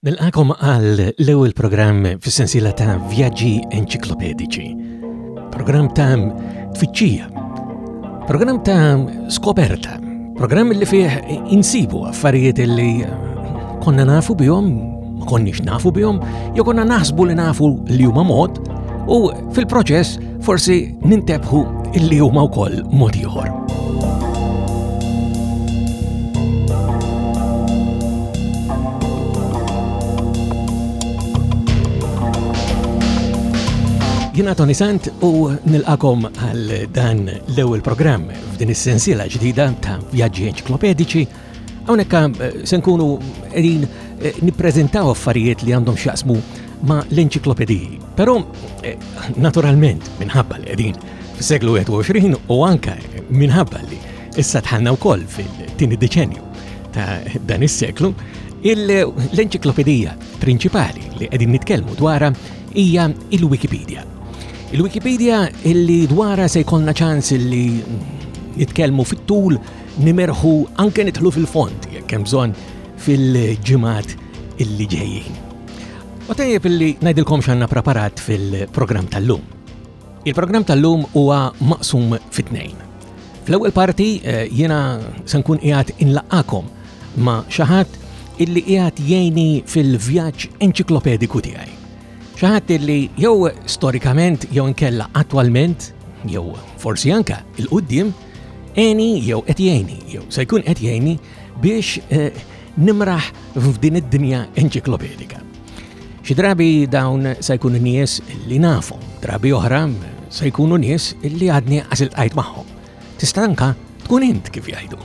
Nilqakom għal l-ewwel programm fis-sensiela ta' Vjaġġi Enċiklopedici. Programm ta' tfittxija. Programm ta' skoperta. Programm li fih insibu affarijiet li konna nafu bihom, ma konniex nafu bihom, jew konna naħsbu li nafu li huma mod, u fil-proċess Forsi nintebħu illi huma wkoll mod ieħor. Jina Tony Sant u nilqakom għal dan l-ewwel programm f'din is-sensiela ġdida ta' vjaġġi enċiklopedici Hawnhekk eh, se nkunu qegħdin eh, nippreżentaw affarijiet li għandhom x'jaqsmu ma' l-enċiklopediji. Però eh, naturalment minħabba li qegħdin fis-seklu 21 u anke minħabba li issa tħanna wkoll fil-tieni deċenju ta' dan is-seklu, l-enċiklopedija prinċipali li qegħdin nitkellmu dwarha hija il-Wikipedia. Il-Wikipedia illi dwarha se jkollna ċans illi nitkellmu fit-tul nimerħu anke nidħlu fil-fond jekk hemm bżonn fil-ġimgħat illi ġejjin. U tajjeb illi ngħidilkom x'għandna preparat fil-programm tal-lum. Il-programm tal-lum huwa maqsum fit-tnejn. Fl-ewwel parti eh, jiena se nkun qiegħed inlaqakom ma' xi ħadd illi qiegħed jgħini fil-vjaġġ enċiklopediku tiegħi. Xi ħadd illi jew storikament jew inkella attwalment jew forsi anka il-qudiem Eni jew qed jgħini jew se jkun qed jgħini biex eh, nimraħ f'din id-dinja enċiklopedika. Xi drabi dawn se jkunu nies li nafu, drabi oħra se jkunu nies li għadni għasil qajt magħhom. Tistanka tkun int kif jgħidu.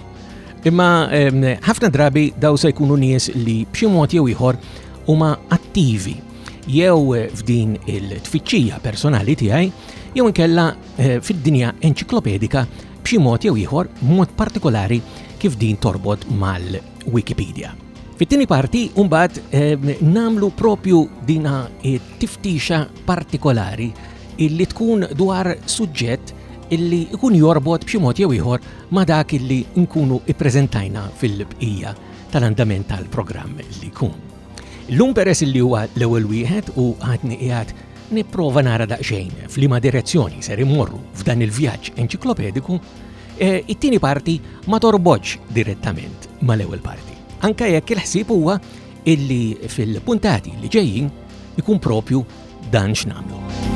Imma ħafna drabi daw se jkunu nies li b'xi mod jew ieħor huma attivi jew f'din il-tfittxija personali tiegħi jew inkella fid-dinja enċiklopedika b'xi mod jew ieħor, b'mod partikolari kif din torbot mal-Wikipedia. Fit-tieni parti, mbagħad ehm, namlu propju dina tiftixa partikolari illi tkun dwar suġġett illi ikun jorbot b'xi mod jew ieħor ma' dak illi nkunu ippreżentajna fil-bqija tal-andament tal-programm li jkun. Illum peress illi huwa l-ewwel wieħed u għadni qiegħed nipprova nara daqsxejn f'liema direzzjoni ser immorru f'dan il-vjaġġ enċiklopediku, e, it-tieni parti ma torbodx direttament mal-ewwel parti. Anka jekk il-ħsieb huwa illi fil-puntati li ġejjin ikun propju dan x'namlu.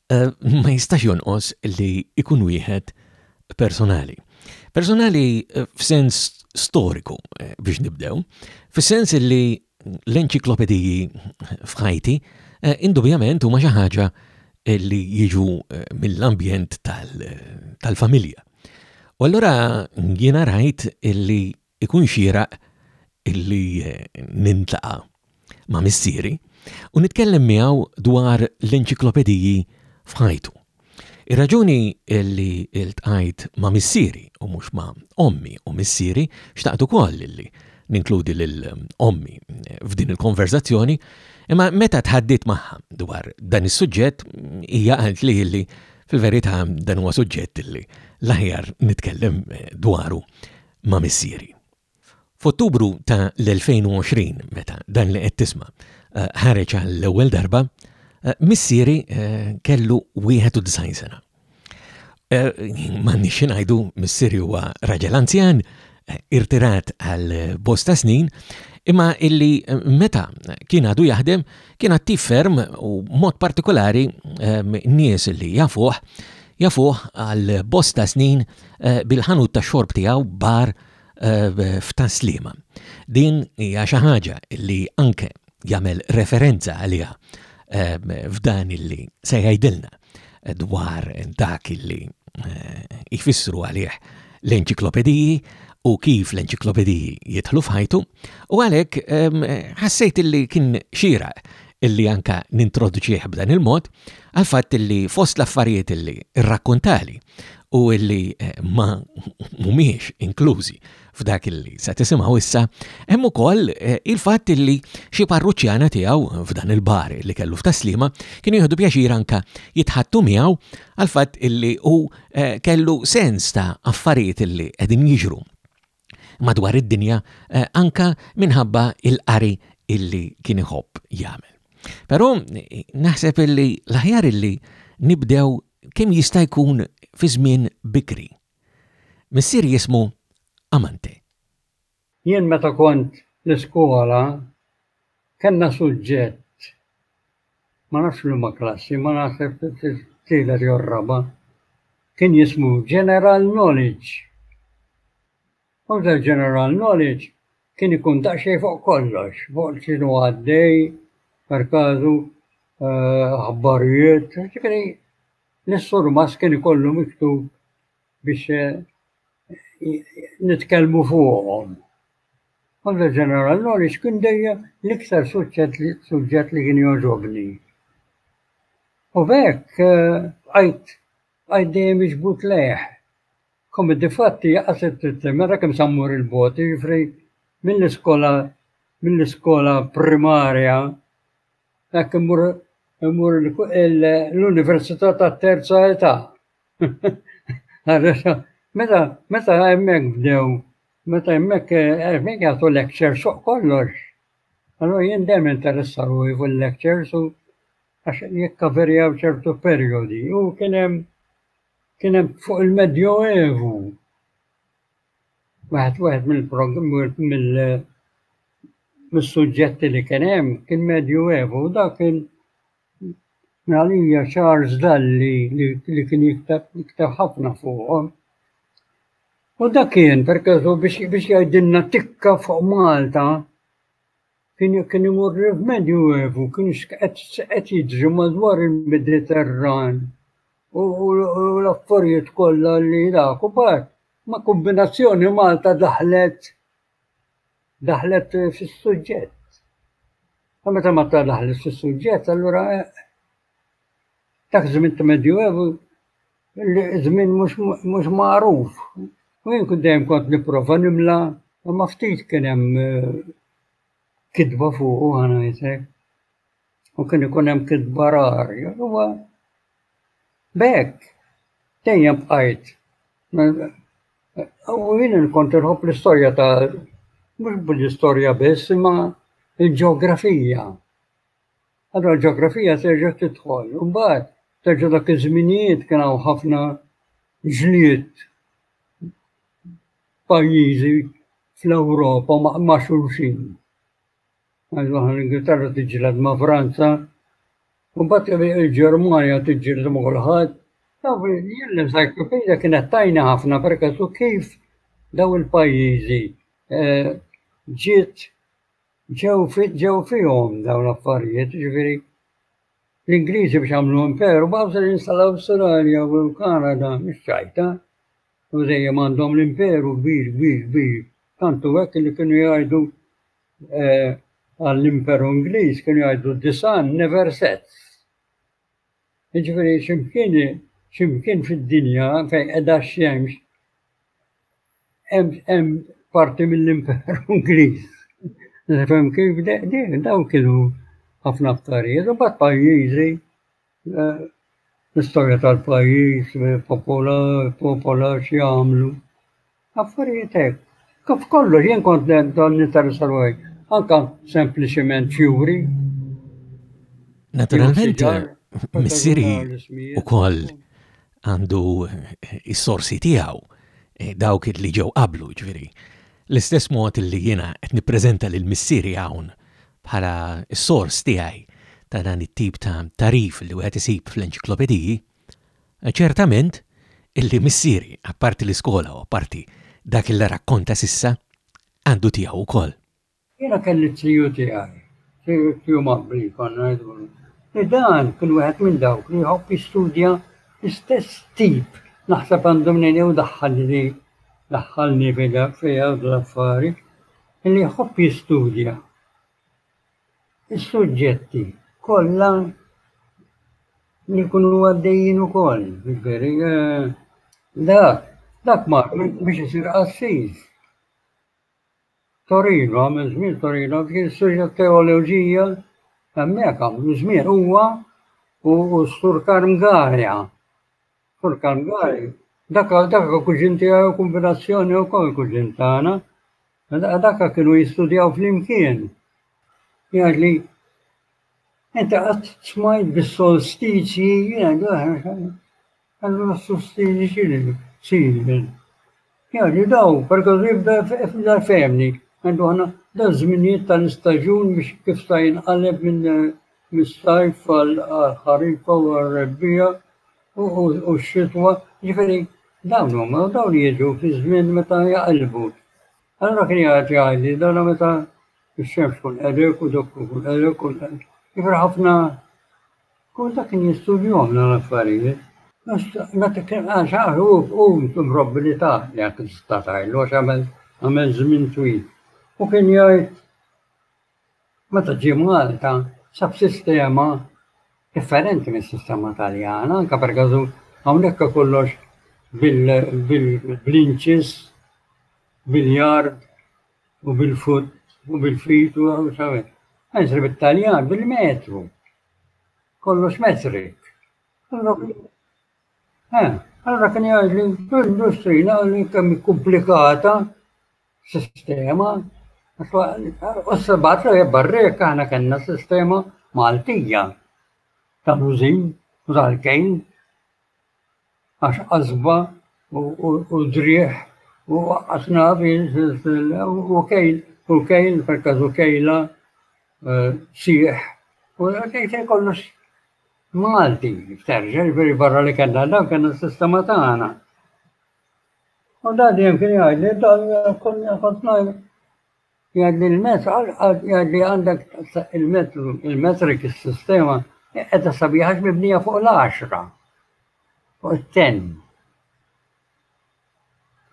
ma jistax jonqos li ikun wieħed personali. Personali eh, f'sens storiku eh, biex nibdew, fis-sens li l-enċiklopediji f'ħajti eh, indubjament huma xi ħaġa li jiġu mill-ambjent tal-familja. U allura jiena rajt li ikun xieraq illi niltaqa' ma' missieri u nitkellem miegħu dwar l-enċiklopediji f'ħajtu. Ir-raġuni li ltqajt ma' missieri u mhux ma' ommi u missieri, xtaqt ukoll illi ninkludi lil ommi f'din il-konverżazzjoni, imma meta tħaddiet magħha dwar dan is-suġġett hija qaltli illi fil-verità dan huwa suġġett illi l-aħjar nitkellem dwaru ma' missieri. F'Ottubru ta' l-2020, meta dan li qed tisma' eh, ħareġ għall-ewwel darba, eh, missieri eh, kellu 91 sena. M'għandniex xi ngħidu missieri huwa raġel anzjan, irtirat għal bosta snin, imma illi meta kien għadu jaħdem kien attiv ferm u mod partikolari nies li jafuh Jafuh għal bosta snin bil-ħanut tax-xorb tiegħu bar f'Tas-Sliema. Din hija xi ħaġa li anke jagħmel referenza għaliha f'dan illi se jgħidilna dwar dak illi jfissru għalih l-enċiklopediji u kif l-enċiklopediji jidħlu f'ħajtu, u għalhekk ħassejt illi kien xieraq illi anka nintroduċih b'dan il-mod, għal fatt illi fost l-affarijiet illi rrakkuntali u illi eh, ma mumiex inklużi f'dak illi se tisimgħu issa, hemm ukoll eh, il-fatt illi xi parruċċjana tiegħu f'dan il-bar li kellu f'taslima kienu jieħdu pjaċir anka jitħattu miegħu għal fatt illi hu eh, kellu sens ta' affarijiet illi qegħdin jiġru madwar id-dinja anka minħabba il-qari illi kien iħobb jagħmel. Però naħseb illi l-aħjar illi nibdew kemm jista' jkun fi żmien bikri. Missier jismu Amante. Jien meta kont l-iskola Kellna suġġett, ma nafx liema klassi, ma naħseb t-tielet jew r-raba', kien jismu General Knowledge. U dal-General Knowledge kien ikun daqsxejn fuq kollox, fuq x'inhu għaddej, per każu, aħbarijiet, jiġifieri lis-surmast kien ikollu miktub biex nitkellmu fuqhom. Bħala General Knowledge kien dejjem l-iktar suġġett li kien jogħġobni. U b'hekk bqajt bqajt dejjem miġbud lejh. Kommi difatti jaqas meta kemm sa mmur il-bogħod, jiġifieri mill-iskola mill-iskola primarja hekk immur immur l-Università tat-Terza Età. Meta meta hemmhekk bdew Meta hemmhekk hemmhekk jagħtu lectures fuq kollox. Allora jien dejjem interessa ruħi fuq il-lectures u għax jikkaverjaw ċertu perjodi. U kien hemm kien hemm fuq il-Medjoevu. Waħed waħed mill-suġġetti li kien hemm kien Medjoevu u dak kien għalija Charles Dalli li kien jikteb ħafna fuqhom. U dak kien perkażu biex biex jgħidilna tikka fuq Malta kien kien imur il-medju evu, kien qed jiġri madwar il-Mediterran u l-affarijiet kollha li dak u bat ma' kombinazzjoni Malta daħlet daħlet fis-suġġett. Ma meta ma ta' daħlet fis-suġġett, allura eh, dak żmien ta' Medjuevu Żmien mhux magħruf. U jien kont dejjem kont nipprova nimla, imma ftit kien hemm eh, kidba fuq u ngħidlek. U kien ikun hemm kidba rar. Huwa bekk dejjem bqajt. U jien kont irħobb l-istorja ta' mhux l-istorja biss, imma il-ġeografija. Allora l-ġeografija terġa' tidħol. Imbagħad terġa' dak iż-żminijiet kien hawn ħafna ġlied pajjiżi fl-Ewropa ma' xulxin. Għazmaħ l-Ingilterra tiġġieled ma' Franza, u bat il-Ġermanja tiġġieled ma' kulħadd. L-encyclopedia kienet tajna ħafna perkasu kif daw il-pajjiżi eh, ġiet Ġew ġew fihom dawn l-affarijiet, jiġifieri l-Ingliżi biex għamlu imperu b'għawsa li installaw l-Awstralja u l-Kanada mix-ċajta u dejjem għandhom l-imperu kbir kbir kbir. Tantu hekk li kienu jgħidu eh, għall-imperu Ingliż kienu jgħidu the sun never sets. Jiġifieri ximkien ximkien fid-dinja fejn qiegħda x-xemx Hemm parti mill-Imperu Ingliż. Nifhem kif dawn kienu ħafna affarijiet, u bat pajjiżi eh, l-istorja tal-pajjiż, eh, popola, popola x'jagħmlu. Affarijiet hekk. Kif kollox jien kont dan ninteressa ruħi, anka sempliċiment fjuri. Naturalment, missiri u koll għandu s-sorsi tiegħu eh, dawk li ġew qablu, ġviri. L-istess mod li jiena qed nippreżenta lil missieri hawn bħala s-sors tiegħi ta' dan it-tip ta' tarif li wieħed isib fl-enċiklopediji, eh, ċertament illi missieri, apparti l-iskola u apparti dak il rakkonta sissa, għandu tiegħu wkoll. Jiena kelli t-tiju tiegħi, tiju Mabbli konna ngħidulu, li dan kien wieħed minn dawk li jħobb jistudja l-istess tip, naħseb għandu mnejn jew daħħalli, daħħalni fiha l-affari, li jħobb jistudja is-suġġetti kollha li jkunu għaddejjin ukoll, jiġifieri eh, dak, dak mar biex isir qassis. Torino, għamil żmien Torino, kien studja teoloġija hemmhekk għamlu żmien huwa u Sur Karmgarja. Sur Karmgarja. Dak għal dak kuġin tiegħu kombinazzjoni wkoll kuġin tagħna. Dak kienu jistudjaw flimkien. Jgħid li inti qatt smajt bis-solstizji, Allura ssostini x'inhi seasonal. Jgħidu daw, perkoż jibda jibda fehmni, għandu aħna da żminijiet tal-istaġun biex kif ta' jinqaleb minn mis-sajf għall-ħarifa u għar-rebbija u x-xitwa, ġifieri dawn huma dawn jiġu fi żmien meta jaqilbu. Allura kien jgħid jgħidli dan meta x-xemx tkun qedek u dok tkun qedek u ġifieri ħafna Koda kien jistudjahom dawn l-affarijiet. Meta kien qal xi ħaġa, hu qum b'imħobbi li ta li anke tista' tgħidlu għax għamel għamel żmien twil. U kien jgħid meta ġie Malta sab sistema differenti mis-sistema Taljana, anke perkażu hawnhekk kollox bil-blinċis, bil-jard u bil-fut u bil-fit u xavet. Għajsri bit-Taljan bil-metru. Kollox metrik. Eh, allora kien jgħidli, l-industrina li kemm komplikata sistema, osservat li barrek aħna kellna sistema Maltija tal-użin u tal-kejn. għax qasba u driegħ u waqqas navi u kejl u kejl per kazu kejla eh, sieħ u kejl kollox Malti, terġa, ġveri barra li kena, dan kena s-sistema taħna. U dan jem kien jgħid li dan konna kont najn Jgħidli l-mezz, jgħidli għandek il-metrik, is-sistema, qiegħda sabiħax mibnija fuq l-għaxra, fuq it-ten.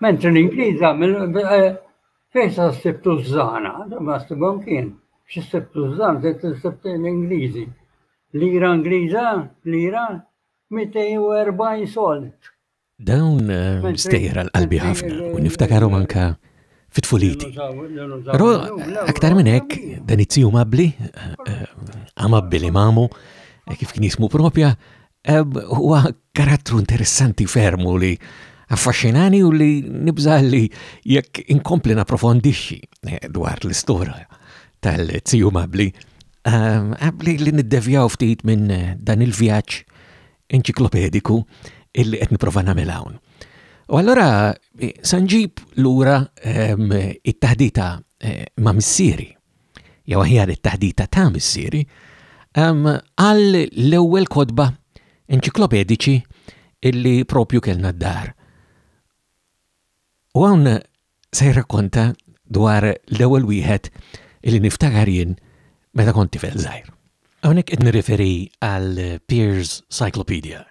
Mentri l-Ingliż għamil eh, fejn sa sibtu ż-żana, ma sibhom kien, xi sibtu ż-żan, sibt l-Ingliżi. Lira Ingliża, lira 240 sold. Dawn stejjer għal qalbi ħafna u niftakarhom anka fit-tfuliti. Però aktar minn hekk dan it-tiju mabli, amabbi li mamu, kif kien jismu propja, huwa karattru interessanti fermu li affaxxinani u li nibża li jekk inkompli naprofondixxi dwar l-istorja tal-tiju mabli, li niddevjaw ftit minn dan il-vjaġġ enċiklopediku illi qed nipprova nagħmel hawn. U allura eh, sanġib lura ehm, it-taħdita eh, ma' missieri, jew aħjar it-taħdita ta' missieri, ehm, għal l-ewwel kodba enċiklopediċi illi propju kellna d-dar. U hawn se jirrakkonta dwar l-ewwel wieħed li niftakar jien meta kont tifel żgħir. Hawnhekk qed nirreferi għal Pears Cyclopedia,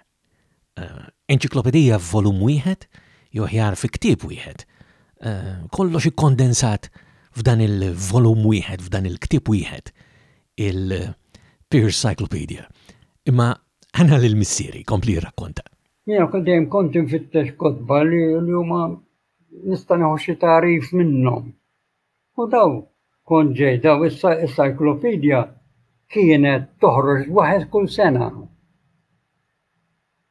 eh, enċiklopedija f'volum wieħed jew ħjar fi ktieb wieħed. Eh, kollox ikkondensat f'dan il-volum wieħed, f'dan il-ktieb wieħed, il-Pears Cyclopedia. Imma ħana l-missieri kompli jirrakkonta. Jena dejjem kont infittex kotba li huma nista' nieħu xi tagħrif minnhom. U daw kont ġej daw issa encyclopedia kienet toħroġ waħed kull sena.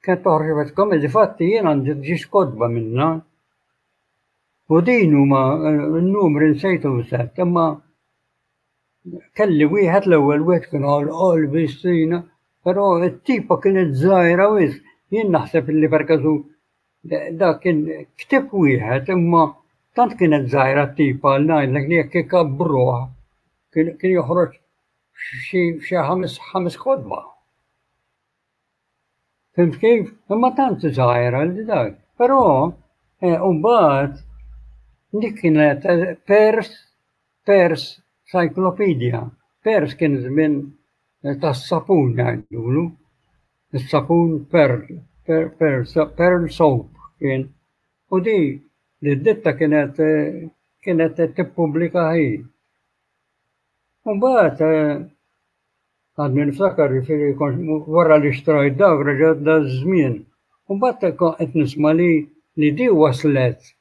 Kienet toħroġ waħed kom li fatti jien għandi ġiex kodba minna. U din huma n-numri nsejtu set, imma kelli wieħed l-ewwel wieħed kien għal qalbi stina, però t-tipa kienet żgħira wisq Jien naħseb li per kazu Dak kien ktib wieħed imma tant kienet żgħira t-tipa għal ngħidlek li jekk ikabbruh kien joħroġ xi ħames kotba. Fim kif? Imma tant żgħira li dak. Però eh, mbagħad dik kienet eh, pers pers cyclopedia. Pers kien żmien eh, tas-sapun jgħidulu. is-sapun Pearl, Pearl Soap kien, u di li d-ditta kienet kienet tippubblika hi. Mbagħad eh, għadni niftakar ġifieri wara li xtrajt dawk reġgħet da żmien. Mbagħad qed nisma' li li di waslet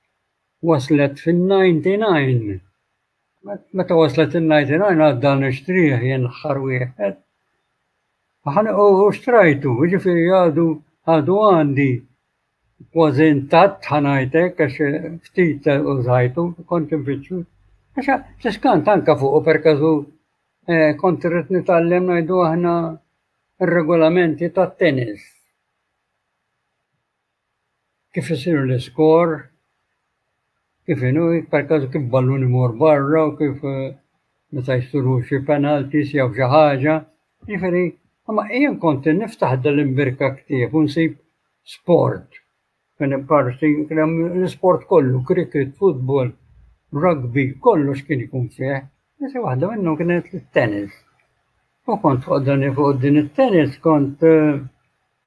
waslet fin-99. Meta waslet in-99 għadda nixtrih jien ħar wieħed Aħna u xtrajtu, ġifiri għadu għadu għandi kważi intatt ħanajtek għax ftit użajtu kont infittxu. Għaxa tiskant anka fuq per kazu eh, kont rrit nitallem najdu aħna regolamenti ta' tennis. kif isiru l-iskor, kif inhu, perkażu kif ballun imur barra u kif meta jsiru xi penalties jew xi ħaġa. Jiġifieri, imma jien kont niftaħ dan l-imbirka ktieb u nsib sport. Kien hemm parti, kien hemm l-isport kollu, cricket, football, rugby, kollox kien ikun fih. Issa waħda minnhom kienet it-tennis. U kont fuq dan fuq din it-tennis kont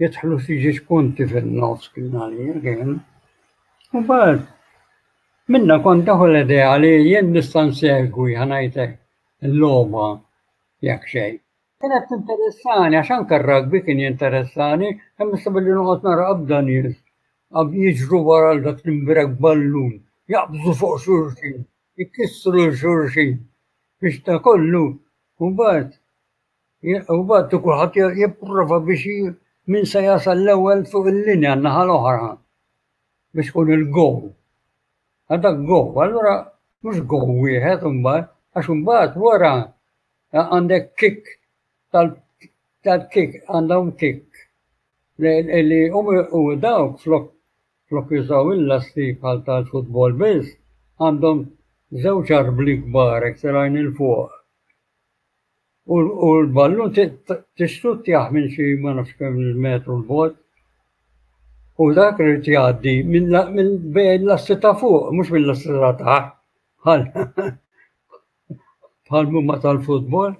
Jidħlu xi ġiex punti fin-nofs kien għalija kien. U bad, minna kont taħu l-idea li jien nista' nsegwi ħanajtek il-logħba jekk xejn. Kienet tinteressani għax anke r-rugby kien jinteressani, imma issa billi noqgħod nara qabda nies jiġru wara l dak l-imbrek ballun, jaqbżu fuq xulxin, ikissru l xulxin, biex ta' kollu, u bad, U bad kulħadd jipprova biex min se jasal l-ewwel fuq il-linja n-naħa l-oħra biex tkun il-goal. Għadha goal, allura mhux goal wieħed imbagħad, għax imbagħad wara għandek kick tal-kick għandhom kick li u dawk flok flok jużaw il-lasti bħal tal-futbol biss għandhom żewġ arbli kbar iktar il-fuq U l-ballun tistuttjah minn xi ma nafx kemm il-metru l-bogħod. U dak li jgħaddi minn bejn l-assi ta' fuq, mhux minn l-assi ta' taħt. Bħal mumma tal-futbol.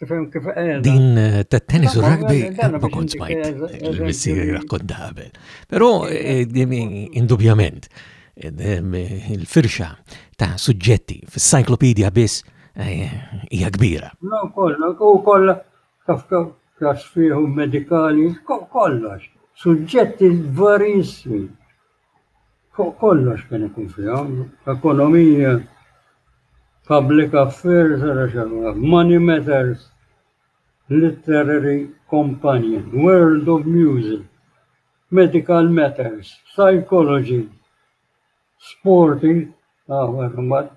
Din eh, ta' tennis u rugby ma kont smajt l-missier jirrakkonta qabel. Però eh, indubjament eh, il-firxa ta' suġġetti fis-cyclopedia biss hija kbira. U kollha taf każ fihom medikali, kollox, suġġetti varissimi. Fuq kollox kien ikun fihom, ekonomija, public affairs, money matters, literary companion, world of music, medical matters, psychology, Sporty, hawnhekk imbagħad,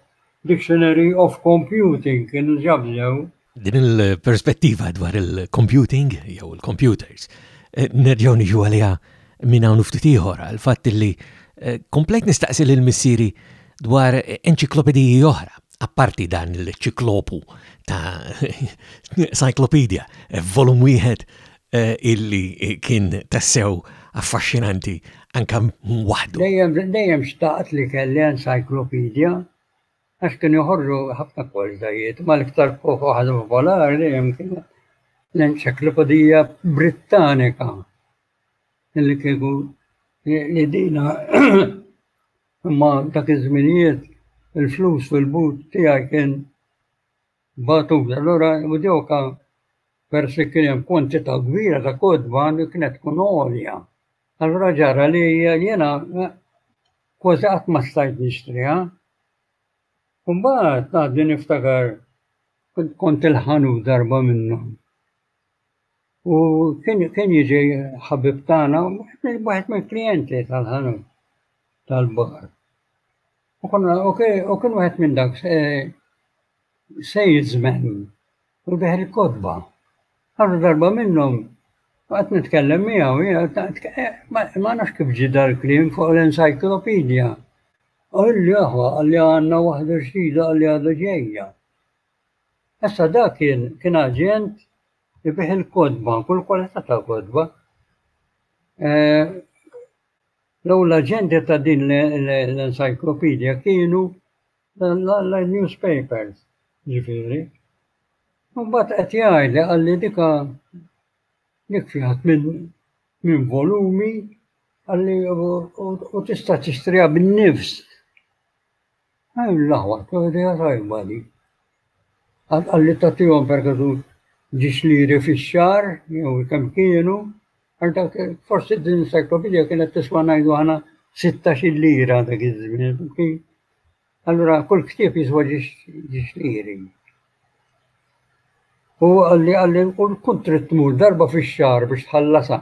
dictionary of computing inġabdew. Din il-perspettiva dwar il-computing jew il-computers eh, nerġgħu niġu għaliha minn hawn ftit ieħor għal fatt li eh, komplejt nistaqsi lil missieri dwar enċiklopediji oħra apparti dan il-ċiklopu ta' cyclopedia, eh, volum wieħed illi kien tassew affaxxinanti anke waħdu. Dejjem xtaqt li kelli encyclopedia għax kienu joħorġu ħafna kwalitajiet, ma l-iktar waħda popolari dejjem kienet l-Enċiklopedija Brittanika illi kieku li dina imma dak iż-żminijiet il-flus fil-but tiegħi kien Bagħtuli allura u dewka peress li kien hemm kwantità kbira ta' kotba li kienet tkun għolja. Allura ġara li jiena kważi qatt ma stajt nixtriha. U mbagħad għadni niftakar kont il-ħanut darba minnhom. U kien jiġi ħabib tagħna wieħed mill-klijenti tal-ħanut tal-bar. U kien wieħed minn dak eh, salesmen u deher il-kotba. Ħadu darba minnhom waqt nitkellem miegħu ma nafx kif ġie dal-kliem fuq l-encyclopedia. U illi aħwa għalli għandna waħda ġdida għalli għadha ġejja. Issa dak kien kien aġent ibih il-kotba, kull kwalità ta' kotba. L-ewwel aġenti ta' din l-encyclopedia kienu l-newspapers ġifieri. Imbagħad qed jgħid li qalli dika dik fiha tmien minn volumi qalli u tista' tixtriha bin-nifs. L-aħwa, idea tajba dik. Għall-qallita tiegħu per kazu ġiex liri fix-xahar jew kemm kienu, għal dak forsi din l-encyclopedia kienet tiswa' ngħidu aħna 16 lira dak iż-żmien. Allura kull ktieb jiswa ġiex liri. U għalli għalli kull kuntrit tmur darba fix-xahar biex tħallasha.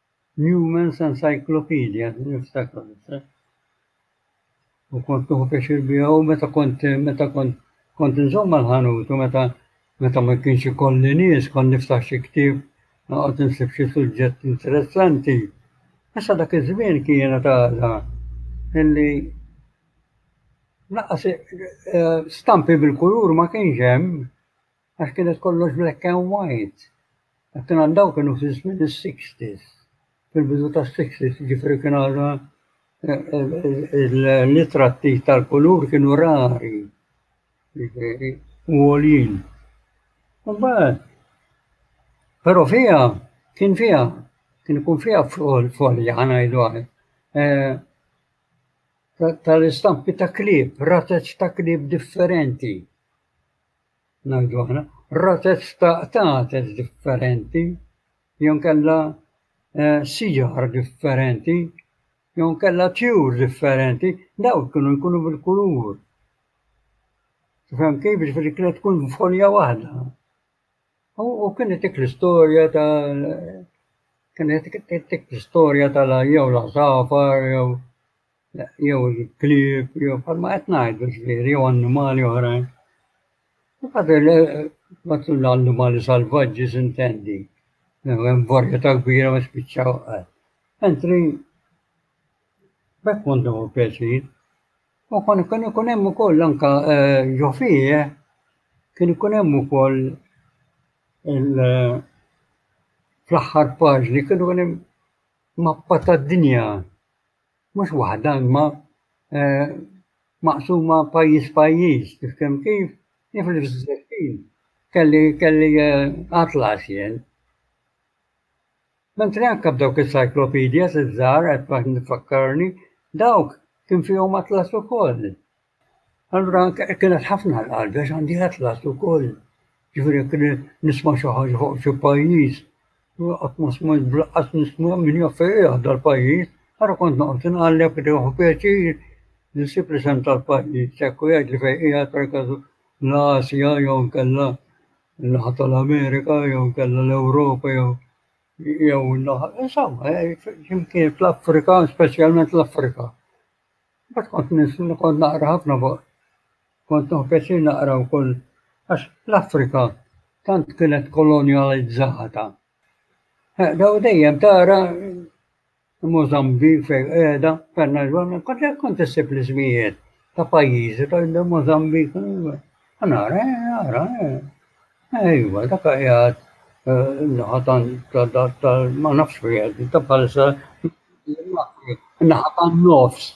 Newman's Encyclopedia niftakar u kont nieħu pjaċir biha u meta kont meta kont kont inżomm mal-ħanut u meta meta ma kienx ikolli nies kont niftaħ xi ktieb noqgħod insib xi suġġett interessanti. Issa dak iż-żmien kienet għadha illi naqas eh, stampi bil-kulur ma kienx hemm għax kienet kollox black and white. Għattinan daw kienu fi żmien is-60s, fil-bidu tas-60s, ġifri kien għadha l-itratti tal-kulur kienu rari, ġifri, u għoljin. Mbagħad, però fija, kien fija, kien ikun fija folja ħanajdu għaj. Eh, tal-istampi ta' klib, rateċ ta' klib differenti. ngħidu aħna, razez ta' qtates differenti, jew kella eh, siġar differenti, jew kella tjur differenti, daw kienu jkunu bil-kulur. Tifhem kif ġifieri kienet tkun folja waħda. U kienet dik l-istorja ta' kienet dik l-istorja tal jew l-għasafar jew jew il-klieb, jew bħalma qed ngħidu żvier, jew annimali oħrajn. Imbagħad eh, l-annimali salvaġġi sintendi, hemm varjetà kbira ma spiċċaw qed. Entri bekk għandhom u pjaċir. U kon ikun ikun hemm ukoll anka eh, ġofije, eh, kien ikun hemm ukoll fl-aħħar paġni kienu hemm mappa tad-dinja mhux waħda imma maqsuma pajjiż pajjiż kif kemm kif, jien fl-istess ħin kelli kelli atlas jien. Mentri anke b'dawk is-cyclopedias iż-żgħar qed nifakkarni dawk kien fihom atlas ukoll. Allura kienet ħafna l-qalb għax għandi atlas ukoll. Ġifieri kien nisma' xi ħaġa fuq xi pajjiż. Qatt ma smajt blaqqas nisma' min jaf fejn qiegħed dal-pajjiż. Allura kont noqgħod inqalleb u nieħu pjaċir li nsib l-isem tal-pajjiż hekk u jgħidli fejn qiegħed pereżempju l-Asja jew inkella n-naħa tal-Amerika jew inkella l-Ewropa jew jew in-naħa insomma x'imkien fl-Afrika, speċjalment l-Afrika. Mbagħad kont nis kont naqra ħafna fuq kont nieħu pjaċir naqra wkoll għax l-Afrika tant kienet kolonjalizzata. Eh, daw dejjem tara Mozambik fejn qiegħda, penna ġonna, kont kont issib l-ismijiet ta' pajjiżi ta' Mozambik. Nara, nara, Ejwa, dak qiegħed naħa ta' ma nafx wieħed, ta' bħalissa naħa tan-nofs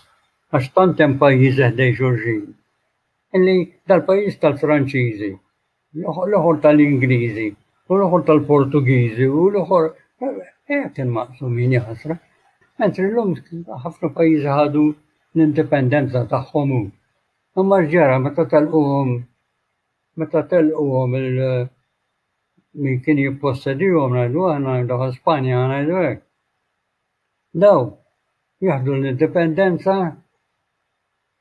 għax tant hemm pajjiżi ħdej xulxin. Illi dal-pajjiż tal-Franċiżi, l-oħor tal-Ingliżi, u l-oħor tal-Portugiżi, u l-oħor qiegħed il-maqsumin jaħasra. Mentri llum ħafna pajjiżi ħadu l-indipendenza tagħhom. Imma x'ġara meta telquhom Meta telquhom il min kien jippossedihom ngħidu aħna daħal Spanja ħa ngħidu hekk. Daw jaħdu l-indipendenza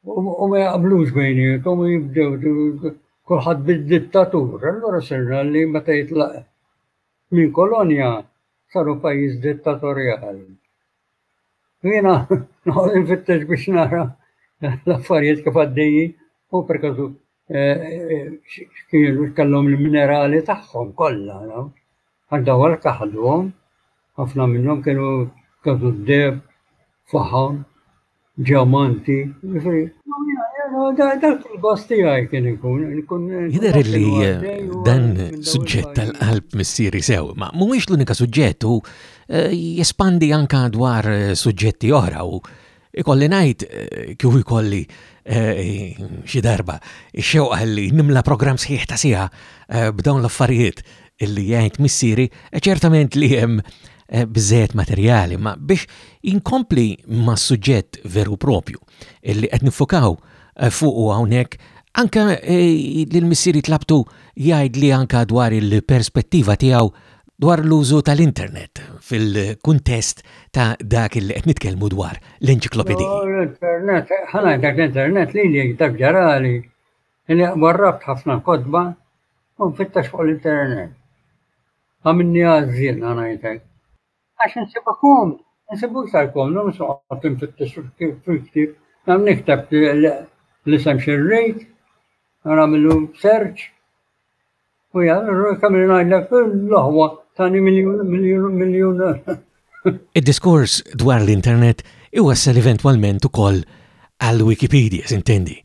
u ma jaqblux bejniethom u jibdew kulħadd bid-dittatur. Allura sirna li meta jitlaq minn kolonja saru pajjiż dittatorjali. Jiena noqgħod infittex biex nara l-affarijiet kif għaddejjin u perkażu Xkielu eh, kellhom il-minerali tagħhom kollha, għal dawar kaħduhom, ħafna minnhom kienu kadu d-deb, faħam, ġamanti, ġifri. Jider li dan suġġett tal-qalb missieri sew, ma mhuwiex l-unika suġġett u eh, jespandi anka dwar eh, suġġetti oħra u Ikolli ngħid kieku jkolli xi darba xewqa li nimla programm sħiħ ta' siegħa b'dawn l-affarijiet illi jgħid missieri, ċertament li hemm Eh, bżejt materjali, ma biex inkompli ma' suġġett veru propju illi qed nifokaw eh, fuq u hawnhekk anka eh, l-missieri tlabtu jgħid li anka dwar il-perspettiva tiegħu dwar l-użu tal-Internet fil-kuntest ta' dak li qed nitkellmu dwar l-enċiklopediji. Oh, l-Internet, ħanajtek l-Internet li li dak ġarali li warrabt ħafna kodba u nfittax fuq l-Internet. Għamilni għażin ħanajtek. Għax nsibu kum, nsibu iktar kum, l-lum soqgħod nfittex fil-ktib, għam nikteb l-isem xirrejt, għamilu search, U jgħallu kemm ngħidlek l-oħwa tani miljun miljun miljun. Id-diskors dwar l-internet iwassal eventwalment ukoll għall-Wikipedia, sintendi.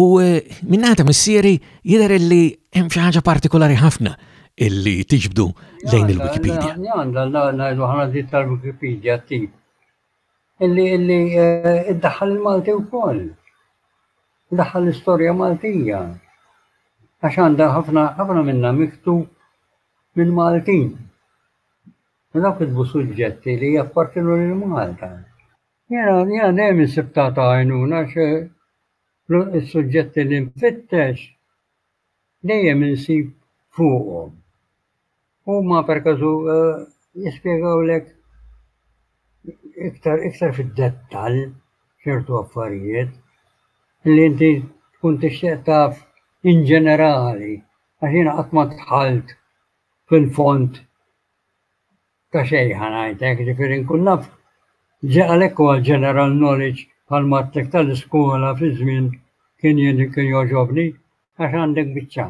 U eh, minnata missieri jidher li hemm xi ħaġa partikolari ħafna illi tiġbdu lejn il-Wikipedia. Għandha ngħidu ħana dit tal-Wikipedia tip. illi illi eh, iddaħħal il-Malti wkoll. Iddaħħal l-istorja Maltija. Għax għandha ħafna ħafna minna miktu minn Maltin. U dawk idbu suġġetti li jappartinu lil Malta. Jena, jena dejjem insibtata għajnuna xe il-suġġetti li nfittex dejjem insib fuqhom. Huma perkażu jispjegawlek iktar iktar fid-dettall ċertu affarijiet li inti tkun tixtieq taf in ġenerali għax jiena qatt ma dħalt fil-fond ta' xejn ħa ngħidlek, ġifieri nkun naf għalhekk huwa l-general knowledge bħal mattek tal-iskola fi żmien kien jien kien jogħġobni għax għandek biċċa.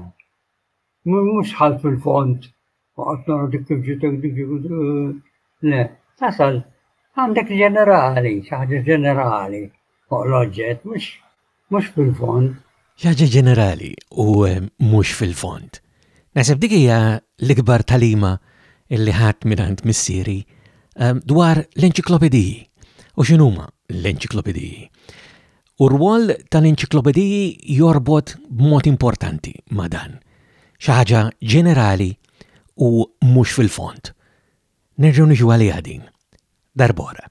Mhux ħall fil-fond, waqt nara dik kif ġiet le, tasal għandek ġenerali, xi ħaġa ġenerali fuq l-oġġett, mhux fil-fond. Xi ħaġa ġenerali u mhux fil-fond. Naħseb dik hija l-ikbar talima li ħadd minn għand missieri ehm, dwar l-enċiklopediji u x'inhuma l-enċiklopediji. u r-rwol tal-enċiklopediji jorbot b'mod importanti ma' dan, xi ħaġa ġenerali u mhux fil-fond. Nerġgħu niġu għaliha din, darbora.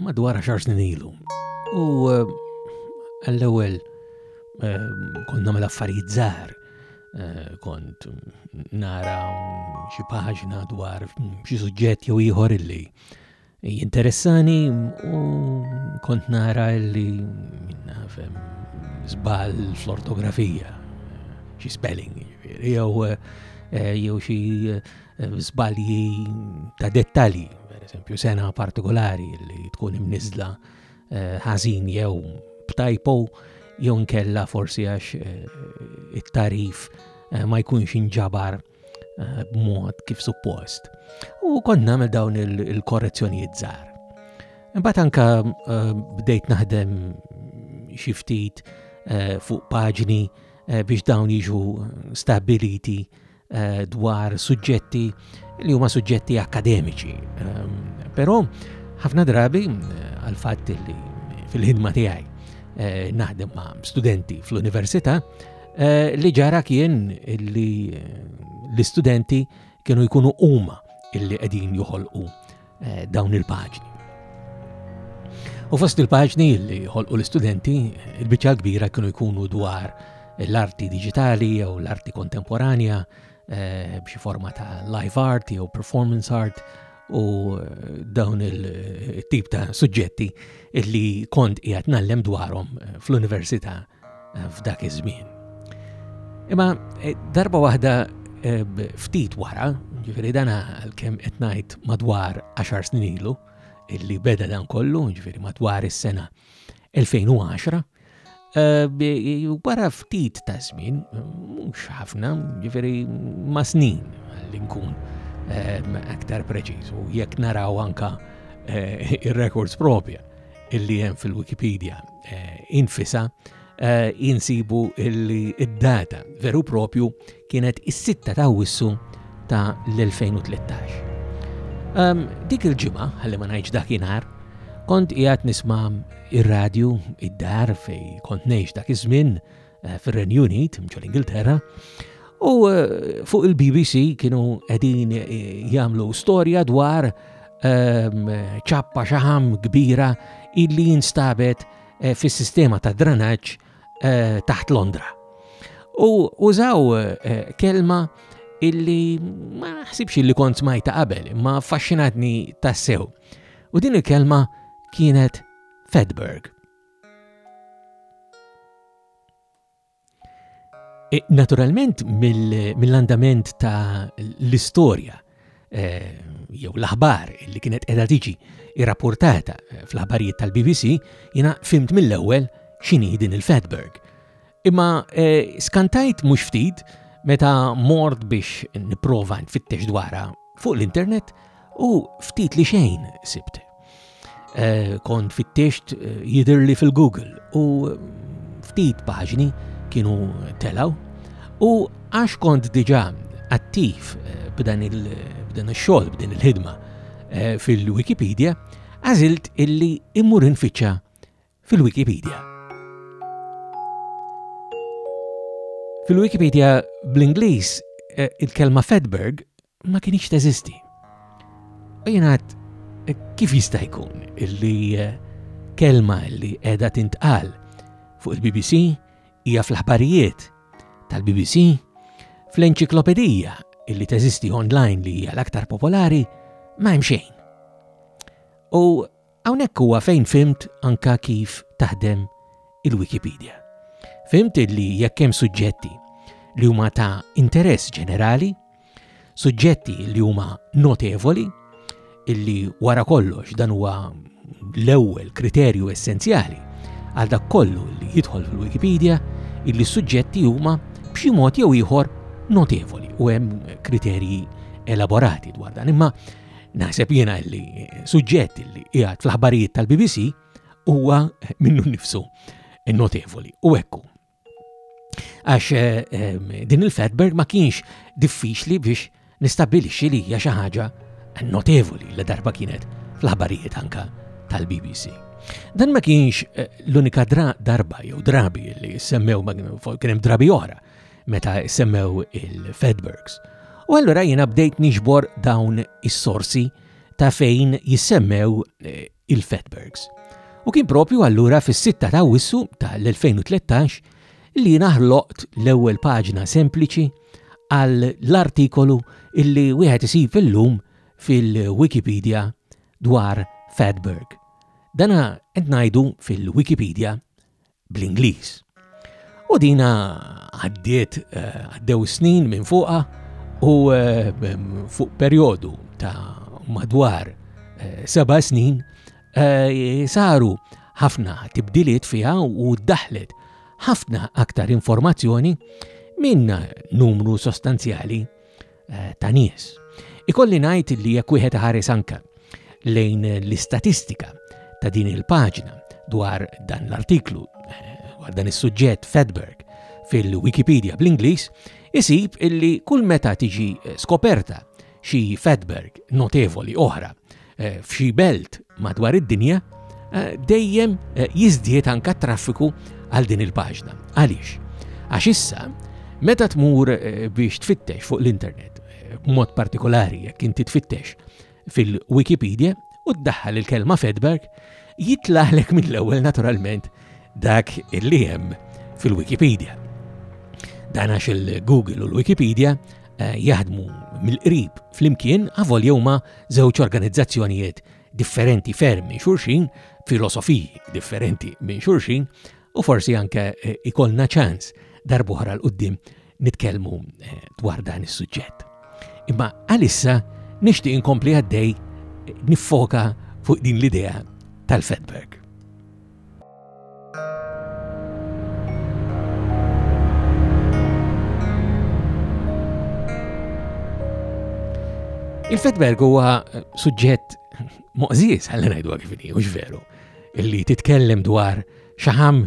madwar xar snin ilu. U eh, għall-ewwel eh, kont nagħmel affarijiet żgħar eh, kont nara xi paġna dwar xi suġġett jew ieħor illi jinteressani u kont nara illi nafem żball fl-ortografija, xi spelling, jew jew xi żbalji ta' dettalji, per eżempju sena partikolari li tkun imniżla eh, ħażin jew b'tajpo jew nkella forsi għax eh, it-tarif eh, ma jkunx inġabar b'mod kif suppost. U kont nagħmel dawn il-korrezzjonijiet żgħar. Imbagħad anka bdejt naħdem xi ftit fuq paġni biex dawn jiġu stabiliti eh, dwar suġġetti li huma suġġetti akademiċi. Ehm, però ħafna drabi eh, għal fatt li fil-ħidma tiegħi eh, naħdem ma' studenti fl-università li ġara kien li l-istudenti kienu jkunu huma illi qegħdin joħolqu Eh, dawn il-paġni. U fost il-paġni li ħolqu l-istudenti, il-biċċa kbira kienu jkunu dwar l-arti digitali jew l-arti kontemporanja eh, b'xi forma ta' live art jew performance art u eh, dawn il-tip ta' suġġetti li kont qiegħed nallem dwarhom fl-università f'dak iż-żmien. Imma eh, darba waħda eh, ftit wara, ġifieri dan għalkemm qed ngħid madwar 10 snin ilu, illi beda dan kollu, ġifieri madwar is-sena 2010, eh, wara ftit ta' żmien, mhux ħafna, ġifieri ma' snin li nkun aktar preċiż u jekk naraw anka ir-rekords propja illi hemm fil-Wikipedia infisa jinsibu li id-data veru propju kienet is-6 ta' wissu ta' l-2013. Dik il-ġimgħa, ħalli ma ngħidx dakinhar, kont qiegħed nisma' ir-radju id-dar fej kont ngħix dak iż-żmien eh, fir-Renju Unit, mġo l-Ingilterra, u eh, fuq il-BBC kienu qegħdin eh, jagħmlu storja dwar ehm, ċappa xaħam kbira illi jinstabet fis-sistema ta' dranaġġ taħt Londra. U użaw kelma illi ma ħsibx illi kont smajta qabel, ma affaxxinatni tassew. U din il-kelma kienet Fedberg. E, naturalment mill-andament ta' l-istorja e, jew l-aħbar li kienet qiegħda tiġi irrapportata e, fl-aħbarijiet tal-BBC jiena fimt mill-ewwel x'inhi din il-Fatberg. Imma skantajt mhux ftit meta mort biex nipprova nfittex dwarha fuq l-internet u ftit li xejn sibt. Eh, kont fittixt eh, jidirli fil-Google u eh, ftit paġni kienu telaw u għax kont diġa attiv b'dan il-xol, b'din il-ħidma fil-Wikipedia, għazilt illi immur infittxa fil-Wikipedia. Fil-Wikipedia bl-Ingliż eh, il-kelma Fedberg ma kienx teżisti. U jenat eh, kif jista' jkun illi eh, kelma li qiegħda tintqal fuq il-BBC hija fl-aħbarijiet tal-BBC fl-enċiklopedija illi teżisti online li hija l-aktar popolari ma hemm xejn. U Hawnhekk huwa fejn fhimt anka kif taħdem il-Wikipedija. Fhimt li jekk hemm suġġetti li huma ta' interess ġenerali, suġġetti li huma notevoli, illi wara kollox dan huwa l-ewwel kriterju essenzjali għal dak kollu li jidħol fil-Wikipedia, illi suġġetti huma b'xi mod jew ieħor notevoli u hemm kriterji elaborati dwar dan. Imma Naħseb jiena li suġġett li qiegħed fl-aħbarijiet tal-BBC huwa minnu nifsu notevoli u ekku. Għax eh, eh, din il-Fatberg ma kienx diffiċli biex nistabilixxi li hija xi ħaġa notevoli li darba kienet fl-aħbarijiet anka tal-BBC. Dan ma kienx eh, l-unika darba jew drabi li semmew kien hemm drabi oħra meta semmew il-Fedbergs. U allura jiena bdejt niġbor dawn is-sorsi ta' fejn jissemmew eh, il-Fedbergs. U kien propju allura fis-6 ta' wissu tal-2013 li naħloqt l-ewwel paġna sempliċi għal l-artikolu illi wieħed isib illum fil-Wikipedia dwar Fedberg. Dana qed ngħidu fil-Wikipedia bl-Ingliż. U dina għaddiet eh, għaddew snin minn fuqha u eh, fuq perjodu ta' madwar eh, seba' snin saru ħafna tibdiliet fiha u daħlet ħafna aktar informazzjoni minna numru sostanzjali eh, ta' nies. Ikolli ngħid li jekk wieħed ħares anka lejn l-istatistika ta' din il-paġna dwar dan l-artiklu eh, dwar dan is-suġġett Fedberg fil-Wikipedia bl-Ingliż, isib illi kull meta tiġi eh, skoperta xi Fedberg notevoli oħra Eh, f'xi belt madwar id-dinja eh, dejjem eh, jiżdied anka traffiku għal din il-paġna. Għaliex? Għax issa, meta tmur biex tfittex fuq l-internet, b'mod partikolari jekk inti tfittex fil-Wikipedia u ddaħħal il-kelma Fedberg, jitlaħlek mill-ewwel naturalment dak illi hemm fil-Wikipedia. Dan għax il-Google u l-Wikipedia eh, jaħdmu mill-qrib flimkien għavol jewma żewġ organizzazzjonijiet differenti ferm minn xurxin, filosofiji differenti minn xurxin, u forsi anke eh, ikolna ċans darbuħra l-qoddim nitkellmu eh, dwar dan is-suġġett. Imma għalissa nixtieq inkompli għaddej nifoka fuq din l-idea tal-Fedberg. Il-fitberg huwa eh, suġġett moqżiż ħalli ngħidu kif inhi, mhux veru, illi titkellem dwar xaħam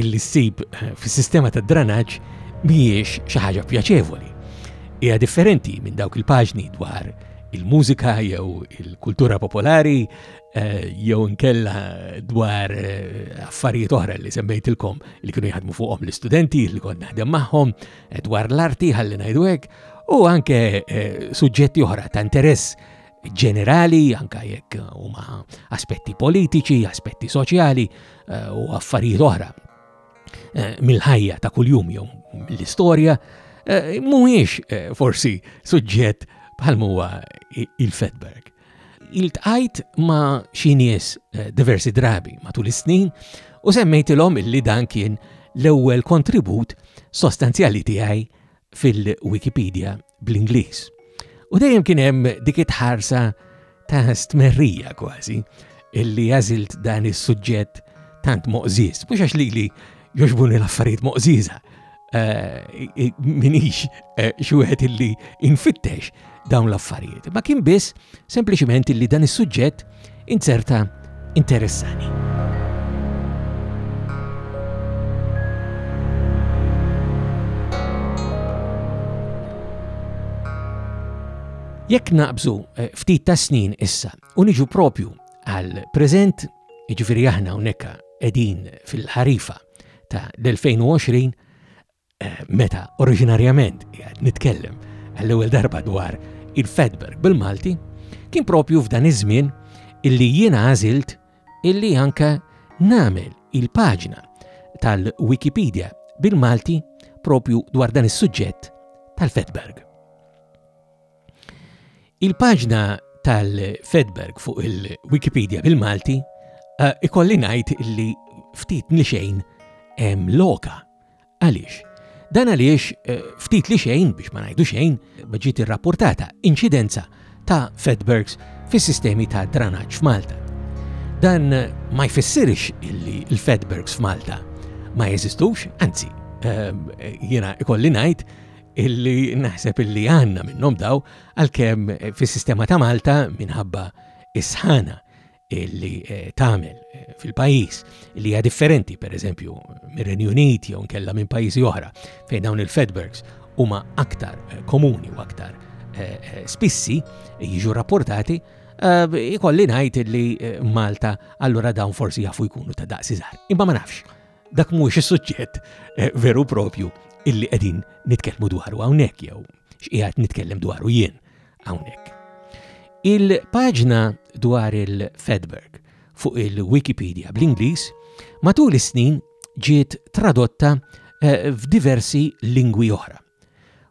illi ssib eh, fis-sistema tad dranaġġ mhijiex xi ħaġa pjaċevoli. Hija differenti minn dawk il-paġni dwar il-mużika jew il-kultura popolari Eh, jew nkella dwar eh, affarijiet oħra li semmejtilkom li kienu jaħdmu fuqhom l-istudenti li kont naħdem magħhom eh, dwar l-arti ħalli ngħidu hekk u anke suġġetti oħra ta' interess ġenerali, anka jekk huma aspetti politiċi, aspetti soċjali u affarijiet oħra mill-ħajja ta' kuljum jew l-istorja, mhuwiex forsi suġġett bħal huwa il-Fedberg. Iltqajt ma' xi nies eh, diversi drabi matul is-snin u semmejtilhom illi dan kien l-ewwel kontribut sostanzjali tiegħi fil-Wikipedia bl-Ingliż. U dejjem kien hemm dik it-ħarsa ta' stmerrija kważi illi għażilt dan is-suġġett tant moqżiż, mhux għax lili joġbuni l-affarijiet moqżiża, eh, minix eh, xuħet illi infittex dawn l-affarijiet, ma kien biss sempliciment illi dan is-suġġett inzerta interessani. Jekk naqbżu eh, ftit ta' snin issa u niġu propju għal preżent, jiġifieri aħna hawnhekk qegħdin fil-ħarifa ta' l-2020 eh, meta oriġinarjament jgħad nitkellem għall-ewwel darba dwar il-Fedberg bil-Malti, kien propju f'dan iż-żmien illi jiena għażilt illi anka namel il-paġna tal-Wikipedia bil-Malti propju dwar dan is-suġġett tal-Fedberg. Il-paġna tal-Fedberg fuq il-Wikipedia bil-Malti eh, ikolli ngħid li ftit li xejn hemm loka. Għaliex? Dan għaliex eh, ftit li xejn biex ma ngħidu xejn ġiet irrapportata inċidenza ta' Fedbergs fis-sistemi ta' dranaġġ f'Malta. Dan ma jfissirx illi l-Fedbergs f'Malta ma jeżistux, anzi, eh, jiena ikolli ngħid illi naħseb illi għanna minnhom daw għalkemm eh, fis-sistema ta' Malta minħabba is-sħana illi eh, tagħmel eh, fil-pajjiż li hija differenti pereżempju mir-Renju Unit jew nkella minn pajjiżi oħra fejn dawn il-Fedbergs huma aktar komuni u aktar spissi jiġu rapportati ikolli ngħid li Malta allura dawn forsi jafu jkunu ta' daqsi żgħar. Imma ma nafx. Dak mhuwiex is-suġġett eh, veru propju illi qegħdin nitkellmu dwaru hawnhekk jew x'qiegħed nitkellem dwaru jien hawnhekk. Il-paġna dwar il-Fedberg fuq il-Wikipedia bl-Ingliż matul is-snin ġiet tradotta eh, f'diversi lingwi oħra.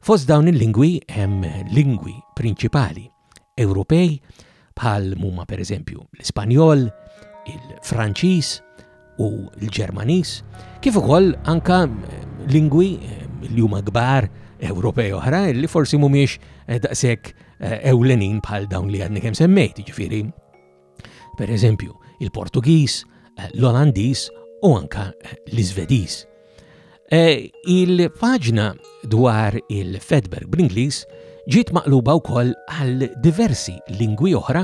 Fost dawn il-lingwi hemm lingwi prinċipali Ewropej bħal huma pereżempju l-Ispanjol, il-Franċiż u l-Ġermaniż, kif ukoll anka lingwi eh, li huma kbar Ewropej oħra li forsi mhumiex eh, daqshekk eh, ewlenin bħal dawn li għadni kemm semmejt, jiġifieri Per eżempju, il-Portugiż, l-Olandiż u anka l-Iżvediż. E, il-paġna dwar il-Fedberg bl-Ingliż ġiet maqluba wkoll għal diversi lingwi oħra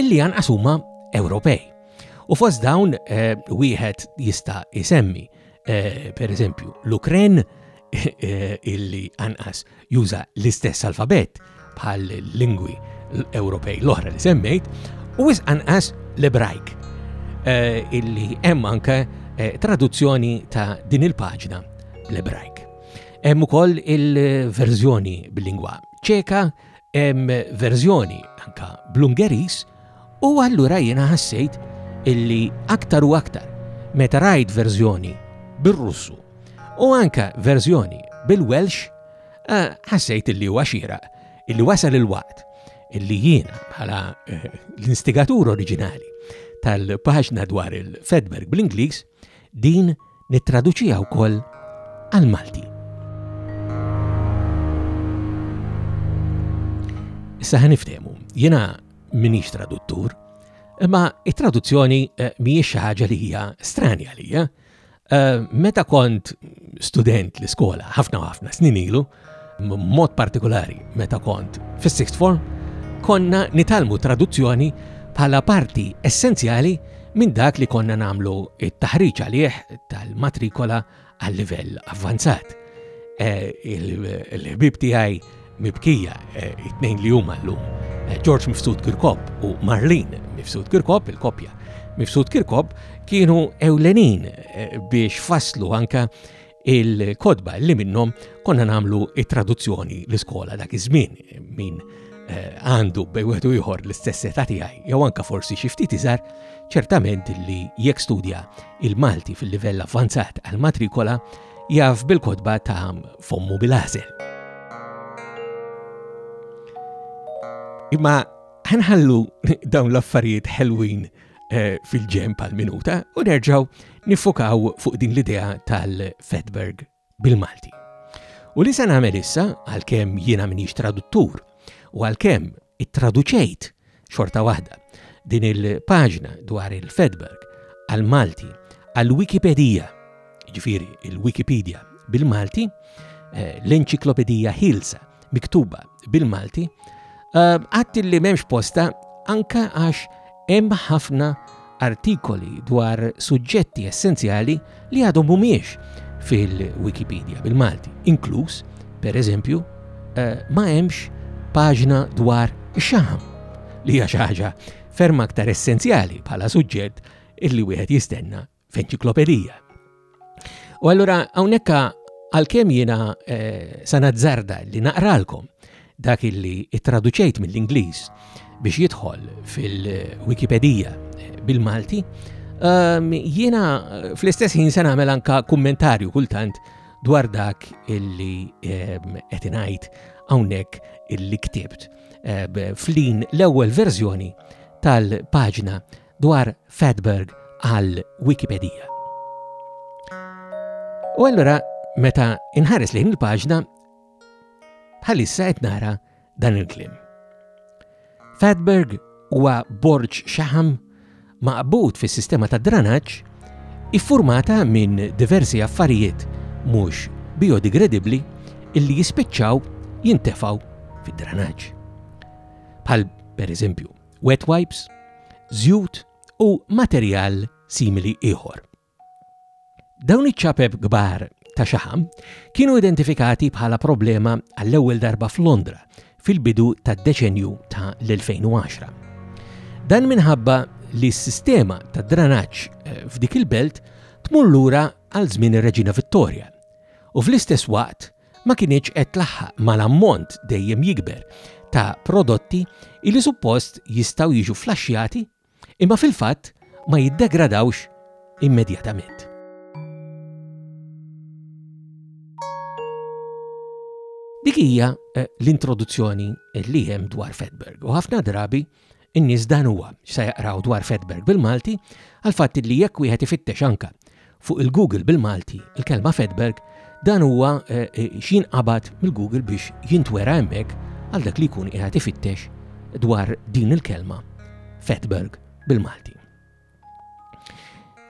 illi anqas huma Ewropej. U fost dawn eh, wieħed jista' isemmi eh, per eżempju l-Ukren eh, illi anqas juża l-istess alfabett bħal lingwi Ewropej l-oħra li semmejt, u wis anqas l-Ebrajk, eh, illi hemm anke eh, traduzzjoni ta' din il-paġna l-Ebrajk. Hemm ukoll il-verżjoni bil-lingwa ċeka, hemm verżjoni anka bl-Ungeris U allura jiena ħassejt illi aktar u aktar meta rajt verżjoni bir-Russu u anka verżjoni bil-Welsh eh, ħassejt illi huwa xira illi wasal il-waqt illi jiena bħala eh, l-instigatur oriġinali tal-paġna dwar il-Fedberg bl-Ingliż Din nittraduċiha wkoll għall-Malti. Issa ħa niftehmu, jiena minix traduttur, imma it-traduzzjoni eh, mhijiex xi ħaġa li hija strani għalija. Eh, meta kont student l-iskola ħafna ħafna snin ilu, Mod partikolari, meta kont fis-sixth form, konna nitalmu traduzzjoni bħala parti essenzjali minn dak li konna nagħmlu t-taħriġ għalih tal-matrikola għal-livell avvanzat. E, Il-ħbib tiegħi mibkija e, it-tnejn li huma llum. E, George Mifsud Kirkop u Marlene Mifsud Kirkop, il-kopja Mifsud Kirkop, kienu ewlenin e, biex faslu anka il-kodba li minnhom konna nagħmlu it-traduzzjoni l-iskola dak iż-żmien min eh, għandu bej wieħed ieħor l-istess età tiegħi jew anke forsi xi ftit iżgħar, ċertament li jekk studja il-Malti fil-livell avvanzat għal matrikola jaf bil-kodba ta' fommu bil-għażel. Imma ħanħallu dawn l-affarijiet ħelwin eh, fil-ġemp għal minuta u nerġaw nifokaw fuq din l-idea tal-Fedberg bil-Malti. U li se nagħmel issa għalkemm jiena minix traduttur u għalkemm it-traduċejt xorta waħda din il-paġna dwar il-Fedberg għal-Malti għal-Wikipedija, ġifiri il-Wikipedia bil-Malti, eh, l-enċiklopedija Hilsa miktuba bil-Malti, eh, għadd li m'hemmx posta anka għax hemm ħafna artikoli dwar suġġetti essenzjali li għadhom mhumiex fil-Wikipedia bil-Malti, inkluż, per eżempju, eh, ma hemmx paġna dwar xaħam li hija xi ħaġa ferm aktar essenzjali bħala suġġett illi wieħed jistenna f'enċiklopedija. U allura hawnhekk għalkemm jiena eh, sanazzarda li naqralkom dak illi traduċejt mill-Ingliż biex jidħol fil-Wikipedija eh, bil-Malti, ehm, jiena eh, fl-istess ħin se nagħmel anka kummentarju kultant dwar dak illi ehm, qed ngħid hawnhekk illi ktibt. Ehm, flin l-ewwel verżjoni tal-paġna dwar Fatberg għal Wikipedija. U allura meta inħares lejn il-paġna bħalissa qed nara dan il-klim. Fatberg huwa borġ xaħam maqbud fis-sistema ta' dranaġġ iffurmata minn diversi affarijiet mhux biodigredibbli illi jispiċċaw jintefaw fid-dranaġġ. Bħal pereżempju wet wipes, żjut u materjal simili ieħor. Dawn iċ-ċapep kbar ta' xaħam kienu identifikati bħala problema għall-ewwel darba f'Londra fil-bidu tad-deċenju ta' l-2010. Dan minħabba li s-sistema ta' dranaġġ eh, f'dik il-belt tmur lura għal żmien ir-Reġina Vittoria u fl-istess waqt ma kinitx qed tlaħħaq mal-ammont dejjem jikber ta' prodotti li suppost jistgħu jiġu flaxxjati imma fil-fatt ma jiddegradawx immedjatament. Dik hija eh, l-introduzzjoni li hemm dwar Fedberg u ħafna drabi in-nies dan huwa x'sa jaqraw dwar Fedberg bil-Malti għall-fatt li jekk wieħed ifittex anka fuq il-Google bil-Malti il-kelma Fedberg dan huwa eh, eh, x'jinqabad mill-Google biex jintwera hemmhekk għal dak li jkun qiegħed ifittex dwar din il-kelma Fedberg bil-Malti.